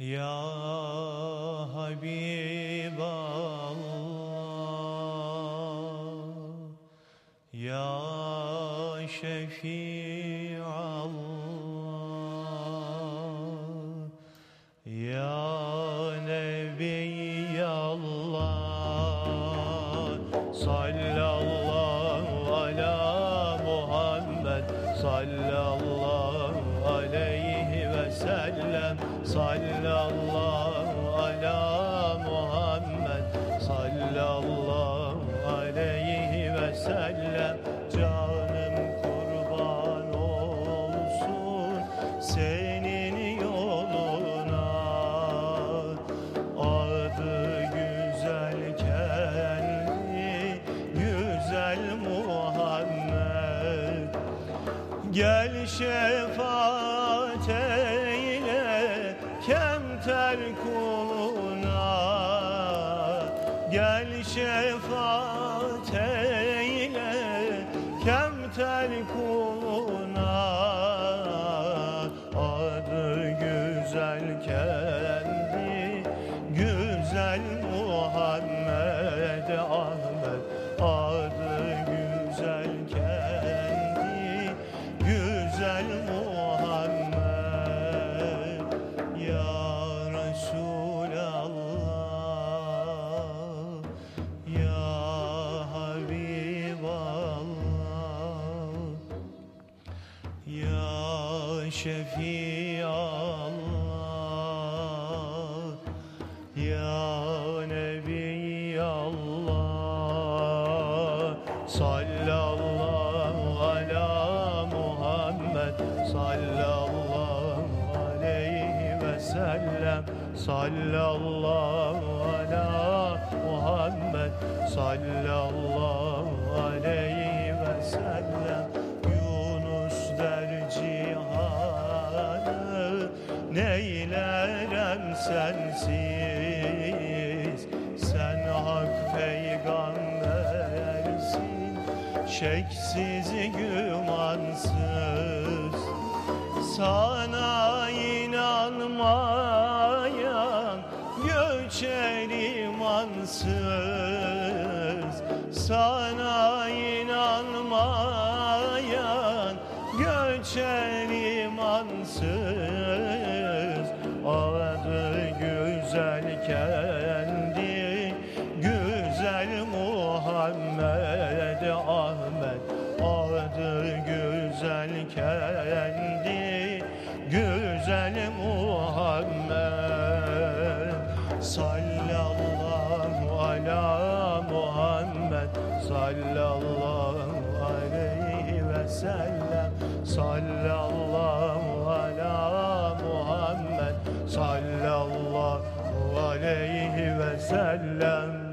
Ya Habiballah Ya Şefi'allah Sallallahu aleyhi ve sellem Canım kurban olsun senin yoluna. Adı güzel güzel Muhammed. Gel şefaat kemter kuluna Adı güzel Şefiallah Ya Nebiyallah Sallallahu ala Muhammed Sallallahu aleyhi ve sellem. Sallallahu ala Muhammed Sallallahu aleyhi ve sellem sensiz. Sen hak peygambersin Şeksiz gümansız. Sana inanmayan Göçer imansız. Sana inanmayan Göçer imansız kendi Güzel Muhammed Ahmet Adı güzel kendi Güzel Muhammed. Sallallahu ala Muhammed Sallallahu aleyhi ve sellem. Sallallahu ala Muhammed Sallallahu aleyhi ve sellem